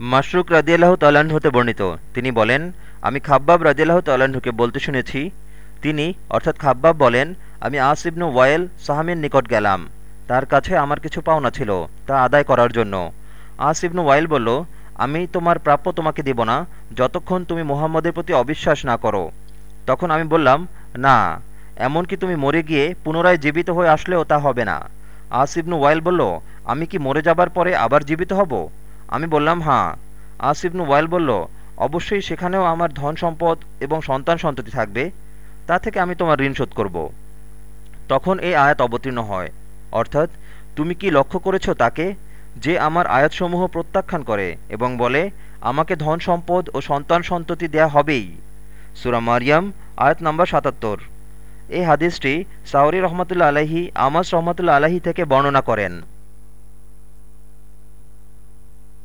মাশরুক রাজিয়াল্লাহ তাল্লাহ্ন হতে বর্ণিত। তিনি বলেন, আমি খাব্বাব রাজিয়াল্লাহ তাল্লাহ্নকে বলতে শুনেছি। তিনি, অর্থাৎ খাব্বাব বলেন, আমি আসিবনু ওয়াইল সাহামের নিকট গেলাম। তার কাছে আমার কিছু পাওনা ছিল, তা আদায় করার জন্য। আসিবনু ওয়াইল বলল, আমি তোমার প্রাপ্য তোমাকে দিব না, যতক্ষণ তুমি মুহাম্মদের প্রতি অবিশ্বাস না করো। তখন আমি বললাম, না, এমনকি তুমি মরে গিয়ে পুনরায় জীবিত হয়ে আসলেও তা হবে না। আসিবনু ওয়াইল বলল, আমি কি মরে যাবার পরে আবার জীবিত হব? আমি বললাম হাঁ আসিবনু ওয়াইল বলল, অবশ্যই সেখানেও আমার ধন সম্পদ এবং সন্তান সন্ততি থাকবে। তা থেকে আমি তোমার ঋণ শোধ করব। তখন এই আয়াত অবতীর্ণ হয়। অর্থাৎ, তুমি কি লক্ষ্য করেছ তাকে যে আমার আয়াতসমূহ প্রত্যাখ্যান করে এবং বলে, আমাকে ধন সম্পদ ও সন্তান সন্ততি দেয়া হবেই? সুরা মারিয়াম, আয়াত নম্বর সাতাত্তর। এই হাদিসটি সাউরি রহমতুল্লা আলাহি আমাস রহমতুল্লা আলাহি থেকে বর্ণনা করেন।